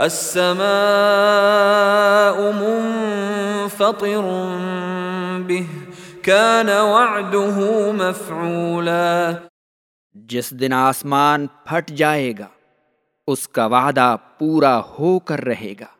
السماء منفطر به، كان وعده مفعولا. جس دن آسمان پھٹ جائے گا، اس کا وعدہ پورا ہو کر رہے گا۔